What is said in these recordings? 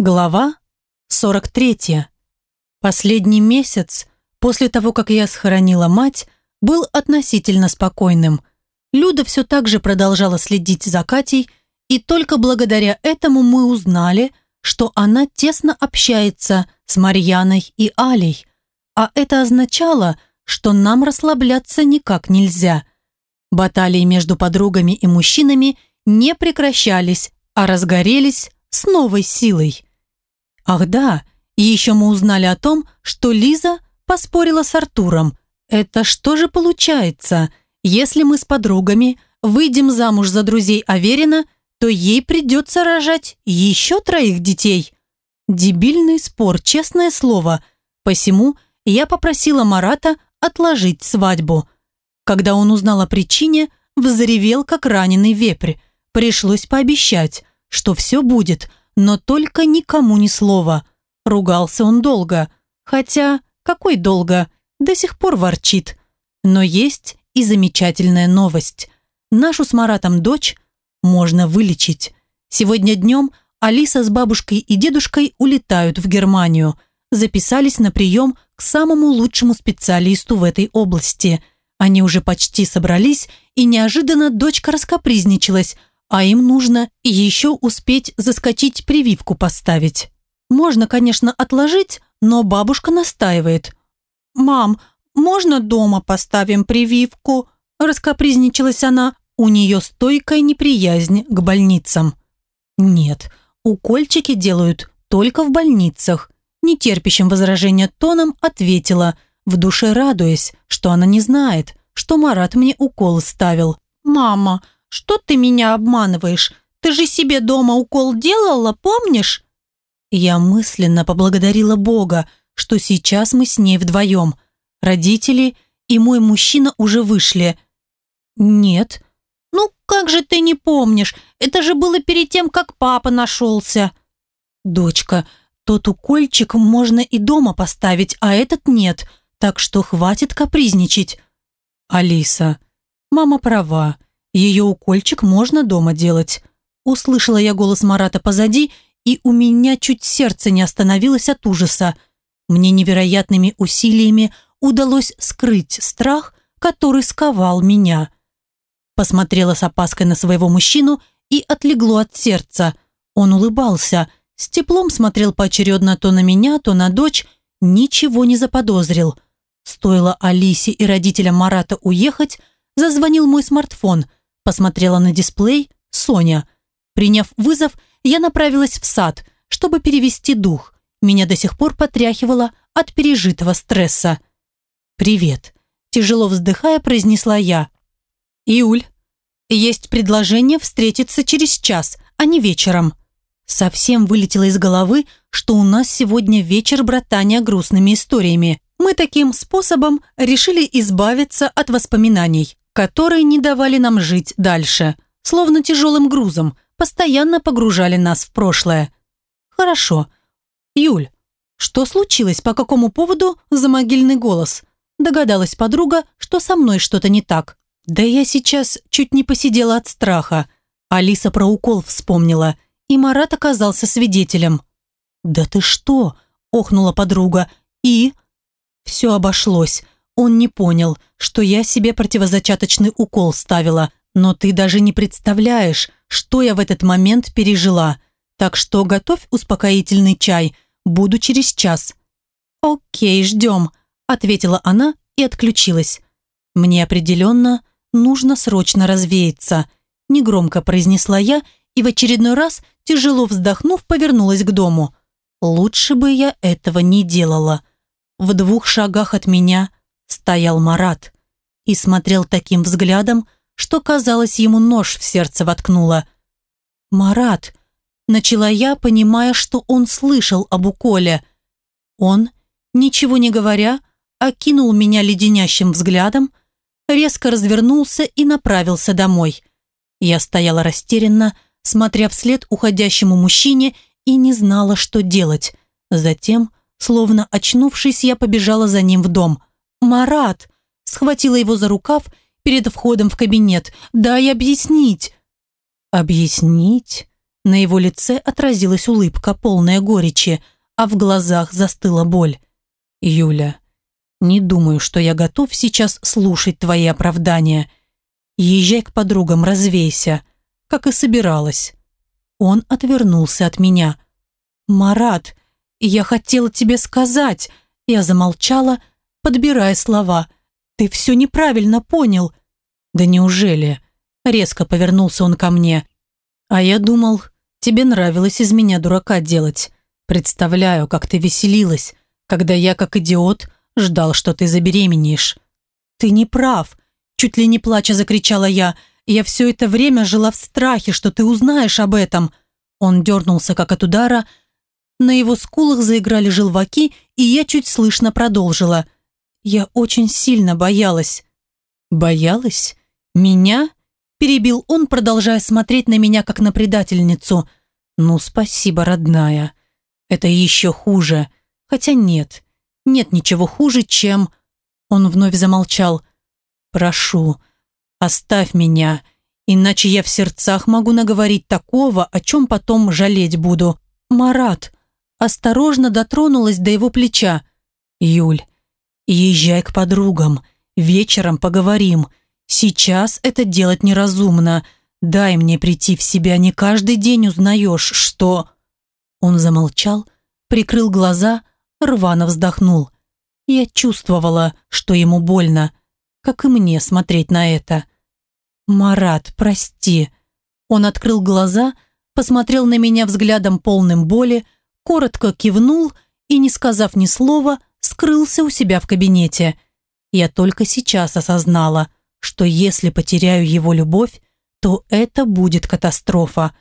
Глава 43. Последний месяц, после того, как я схоронила мать, был относительно спокойным. Люда все так же продолжала следить за Катей, и только благодаря этому мы узнали, что она тесно общается с Марьяной и Алей. А это означало, что нам расслабляться никак нельзя. Баталии между подругами и мужчинами не прекращались, а разгорелись с новой силой. Ах да, и еще мы узнали о том, что Лиза поспорила с Артуром. Это что же получается? Если мы с подругами выйдем замуж за друзей Аверина, то ей придется рожать еще троих детей. Дебильный спор, честное слово. Посему я попросила Марата отложить свадьбу. Когда он узнал о причине, взревел, как раненый вепрь. Пришлось пообещать, что все будет, но только никому ни слова. Ругался он долго, хотя какой долго, до сих пор ворчит. Но есть и замечательная новость. Нашу с Маратом дочь можно вылечить. Сегодня днем Алиса с бабушкой и дедушкой улетают в Германию. Записались на прием к самому лучшему специалисту в этой области. Они уже почти собрались, и неожиданно дочка раскопризничалась – а им нужно еще успеть заскочить прививку поставить. Можно, конечно, отложить, но бабушка настаивает. «Мам, можно дома поставим прививку?» Раскопризничалась она. У нее стойкая неприязнь к больницам. «Нет, укольчики делают только в больницах», нетерпящим возражения тоном ответила, в душе радуясь, что она не знает, что Марат мне укол ставил. «Мама, что ты меня обманываешь? Ты же себе дома укол делала, помнишь?» Я мысленно поблагодарила Бога, что сейчас мы с ней вдвоем. Родители и мой мужчина уже вышли. «Нет». «Ну, как же ты не помнишь? Это же было перед тем, как папа нашелся». «Дочка, тот укольчик можно и дома поставить, а этот нет, так что хватит капризничать». «Алиса, мама права. Ее укольчик можно дома делать. Услышала я голос Марата позади, и у меня чуть сердце не остановилось от ужаса. Мне невероятными усилиями удалось скрыть страх, который сковал меня. Посмотрела с опаской на своего мужчину и отлегло от сердца. Он улыбался, с теплом смотрел поочередно то на меня, то на дочь, ничего не заподозрил. Стоило Алисе и родителям Марата уехать, зазвонил мой смартфон – Посмотрела на дисплей Соня. Приняв вызов, я направилась в сад, чтобы перевести дух. Меня до сих пор потряхивало от пережитого стресса. «Привет», – тяжело вздыхая, произнесла я. «Иуль, есть предложение встретиться через час, а не вечером». Совсем вылетело из головы, что у нас сегодня вечер братания грустными историями. Мы таким способом решили избавиться от воспоминаний которые не давали нам жить дальше, словно тяжелым грузом, постоянно погружали нас в прошлое. Хорошо. Юль, что случилось, по какому поводу за могильный голос? Догадалась подруга, что со мной что-то не так. Да я сейчас чуть не посидела от страха. Алиса про укол вспомнила, и Марат оказался свидетелем. «Да ты что?» – охнула подруга. «И?» Все обошлось. Он не понял, что я себе противозачаточный укол ставила, но ты даже не представляешь, что я в этот момент пережила. Так что готовь успокоительный чай, буду через час». «Окей, ждем», – ответила она и отключилась. «Мне определенно нужно срочно развеяться», – негромко произнесла я и в очередной раз, тяжело вздохнув, повернулась к дому. «Лучше бы я этого не делала». В двух шагах от меня – стоял Марат и смотрел таким взглядом, что, казалось, ему нож в сердце воткнуло. «Марат!» – начала я, понимая, что он слышал об уколе. Он, ничего не говоря, окинул меня леденящим взглядом, резко развернулся и направился домой. Я стояла растерянно, смотря вслед уходящему мужчине и не знала, что делать. Затем, словно очнувшись, я побежала за ним в дом – «Марат!» Схватила его за рукав перед входом в кабинет. «Дай объяснить!» «Объяснить?» На его лице отразилась улыбка, полная горечи, а в глазах застыла боль. «Юля, не думаю, что я готов сейчас слушать твои оправдания. Езжай к подругам, развейся, как и собиралась». Он отвернулся от меня. «Марат, я хотела тебе сказать...» Я замолчала, подбирая слова. «Ты все неправильно понял». «Да неужели?» Резко повернулся он ко мне. «А я думал, тебе нравилось из меня дурака делать. Представляю, как ты веселилась, когда я, как идиот, ждал, что ты забеременеешь». «Ты не прав», чуть ли не плача закричала я. «Я все это время жила в страхе, что ты узнаешь об этом». Он дернулся, как от удара. На его скулах заиграли желваки, и я чуть слышно продолжила. «Я очень сильно боялась». «Боялась? Меня?» Перебил он, продолжая смотреть на меня, как на предательницу. «Ну, спасибо, родная. Это еще хуже. Хотя нет, нет ничего хуже, чем...» Он вновь замолчал. «Прошу, оставь меня, иначе я в сердцах могу наговорить такого, о чем потом жалеть буду. Марат!» Осторожно дотронулась до его плеча. «Юль, езжай к подругам, вечером поговорим. Сейчас это делать неразумно. Дай мне прийти в себя, не каждый день узнаешь, что...» Он замолчал, прикрыл глаза, рвано вздохнул. Я чувствовала, что ему больно, как и мне смотреть на это. «Марат, прости». Он открыл глаза, посмотрел на меня взглядом полным боли, коротко кивнул и, не сказав ни слова, скрылся у себя в кабинете. Я только сейчас осознала, что если потеряю его любовь, то это будет катастрофа.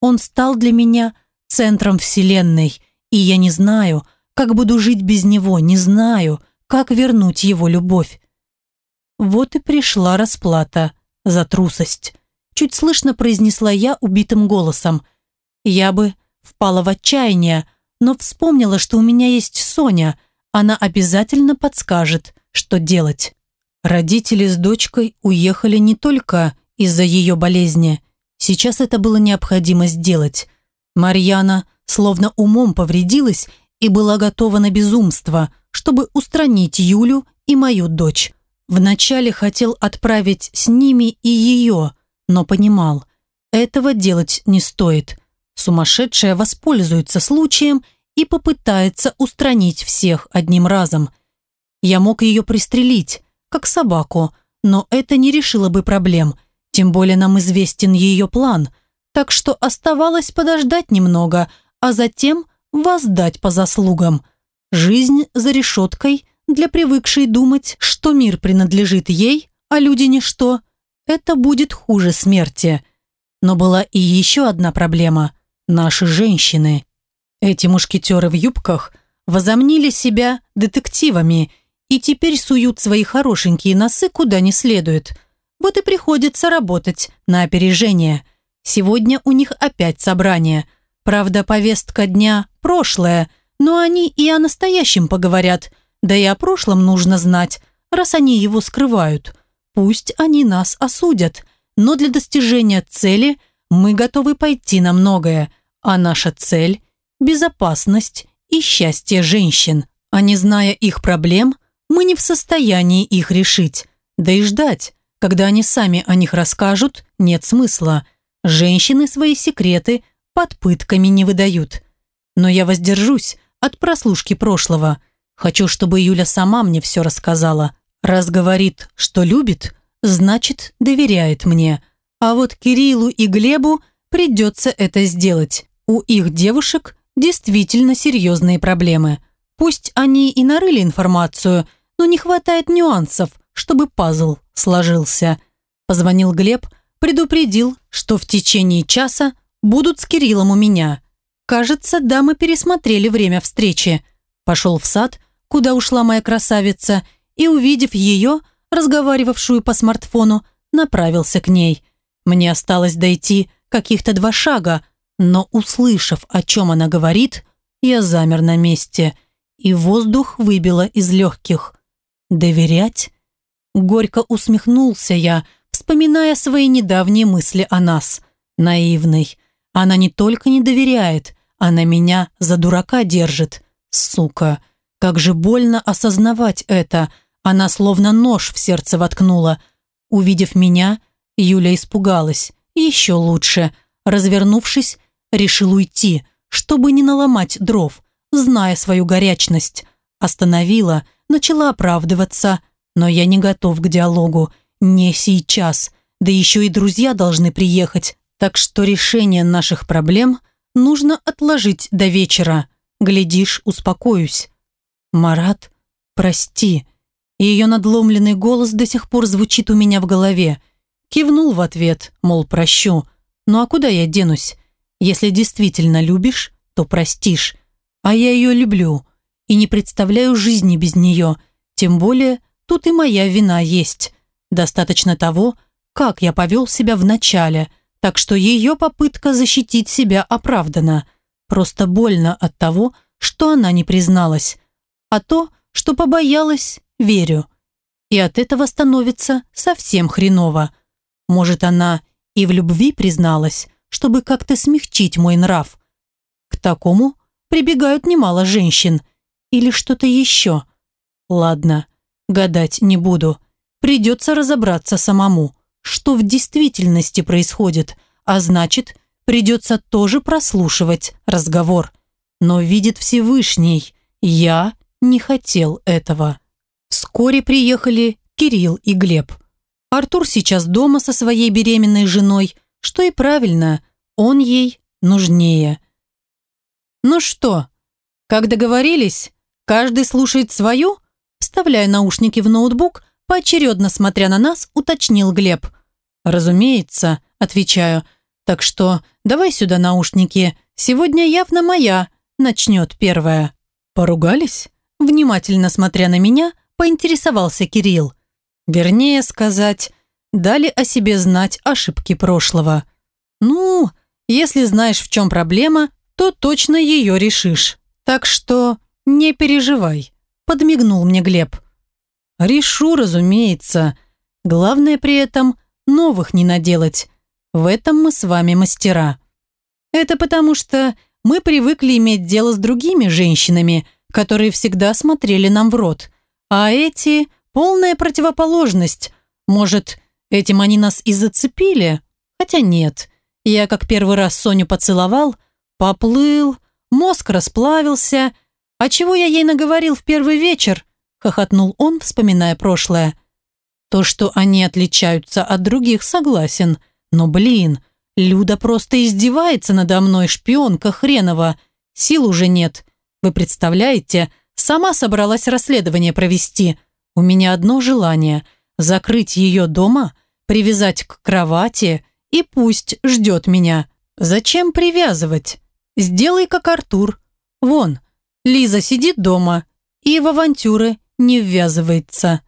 Он стал для меня центром вселенной, и я не знаю, как буду жить без него, не знаю, как вернуть его любовь. Вот и пришла расплата за трусость. Чуть слышно произнесла я убитым голосом. Я бы впала в отчаяние, но вспомнила, что у меня есть Соня. Она обязательно подскажет, что делать. Родители с дочкой уехали не только из-за ее болезни. Сейчас это было необходимо сделать. Марьяна словно умом повредилась и была готова на безумство, чтобы устранить Юлю и мою дочь. Вначале хотел отправить с ними и ее, но понимал, этого делать не стоит. Сумасшедшая воспользуется случаем и попытается устранить всех одним разом. Я мог ее пристрелить, как собаку, но это не решило бы проблем, тем более нам известен ее план, так что оставалось подождать немного, а затем воздать по заслугам. Жизнь за решеткой для привыкшей думать, что мир принадлежит ей, а люди ничто, это будет хуже смерти. Но была и еще одна проблема – наши женщины. Эти мушкетеры в юбках возомнили себя детективами и теперь суют свои хорошенькие носы куда не следует. Вот и приходится работать на опережение. Сегодня у них опять собрание. Правда, повестка дня прошлое, но они и о настоящем поговорят. Да и о прошлом нужно знать, раз они его скрывают. Пусть они нас осудят, но для достижения цели мы готовы пойти на многое, а наша цель – безопасность и счастье женщин. А не зная их проблем, мы не в состоянии их решить. Да и ждать, когда они сами о них расскажут, нет смысла. Женщины свои секреты под пытками не выдают. Но я воздержусь от прослушки прошлого. Хочу, чтобы Юля сама мне все рассказала. Раз говорит, что любит, значит, доверяет мне. А вот Кириллу и Глебу придется это сделать. У их девушек действительно серьезные проблемы. Пусть они и нарыли информацию, но не хватает нюансов, чтобы пазл сложился. Позвонил Глеб, предупредил, что в течение часа будут с Кириллом у меня. Кажется, дамы пересмотрели время встречи. Пошел в сад, куда ушла моя красавица, и, увидев ее, разговаривавшую по смартфону, направился к ней. Мне осталось дойти каких-то два шага, но, услышав, о чем она говорит, я замер на месте, и воздух выбило из легких. «Доверять?» Горько усмехнулся я, вспоминая свои недавние мысли о нас. Наивный. Она не только не доверяет, она меня за дурака держит. Сука, как же больно осознавать это. Она словно нож в сердце воткнула. Увидев меня, Юля испугалась. Еще лучше. Развернувшись, решил уйти, чтобы не наломать дров, зная свою горячность. Остановила, начала оправдываться. Но я не готов к диалогу. Не сейчас. Да еще и друзья должны приехать. Так что решение наших проблем нужно отложить до вечера. Глядишь, успокоюсь. Марат, прости. Ее надломленный голос до сих пор звучит у меня в голове. Кивнул в ответ, мол, прощу. Ну а куда я денусь? Если действительно любишь, то простишь. А я ее люблю и не представляю жизни без нее. Тем более, тут и моя вина есть. Достаточно того, как я повел себя в начале, так что ее попытка защитить себя оправдана. Просто больно от того, что она не призналась. А то, что побоялась, верю. И от этого становится совсем хреново. Может, она и в любви призналась, чтобы как-то смягчить мой нрав. К такому прибегают немало женщин. Или что-то еще. Ладно, гадать не буду. Придется разобраться самому, что в действительности происходит, а значит, придется тоже прослушивать разговор. Но видит Всевышний, я не хотел этого. Вскоре приехали Кирилл и Глеб. Артур сейчас дома со своей беременной женой, что и правильно, он ей нужнее. «Ну что, как договорились, каждый слушает свою?» Вставляя наушники в ноутбук, поочередно смотря на нас, уточнил Глеб. «Разумеется», – отвечаю. «Так что давай сюда наушники, сегодня явно моя», – начнет первая. «Поругались?» Внимательно смотря на меня, поинтересовался Кирилл. Вернее сказать, дали о себе знать ошибки прошлого. Ну, если знаешь, в чем проблема, то точно ее решишь. Так что не переживай, подмигнул мне Глеб. Решу, разумеется. Главное при этом новых не наделать. В этом мы с вами мастера. Это потому что мы привыкли иметь дело с другими женщинами, которые всегда смотрели нам в рот. А эти Полная противоположность. Может, этим они нас и зацепили? Хотя нет. Я как первый раз Соню поцеловал, поплыл, мозг расплавился. А чего я ей наговорил в первый вечер? Хохотнул он, вспоминая прошлое. То, что они отличаются от других, согласен. Но, блин, Люда просто издевается надо мной, шпионка хренова. Сил уже нет. Вы представляете, сама собралась расследование провести – у меня одно желание – закрыть ее дома, привязать к кровати и пусть ждет меня. Зачем привязывать? Сделай как Артур. Вон, Лиза сидит дома и в авантюры не ввязывается.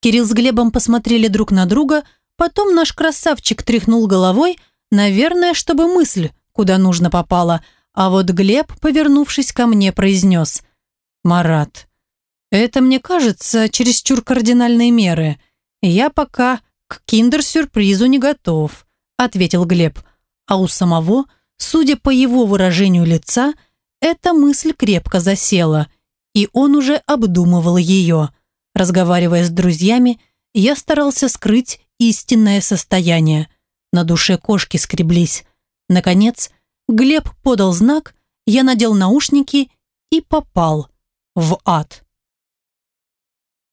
Кирилл с Глебом посмотрели друг на друга, потом наш красавчик тряхнул головой, наверное, чтобы мысль куда нужно попала, а вот Глеб, повернувшись ко мне, произнес «Марат, это, мне кажется, чересчур кардинальные меры. Я пока к киндер-сюрпризу не готов», ответил Глеб. А у самого, судя по его выражению лица, эта мысль крепко засела, и он уже обдумывал ее. Разговаривая с друзьями, я старался скрыть истинное состояние. На душе кошки скреблись. Наконец, Глеб подал знак, я надел наушники и попал в ад.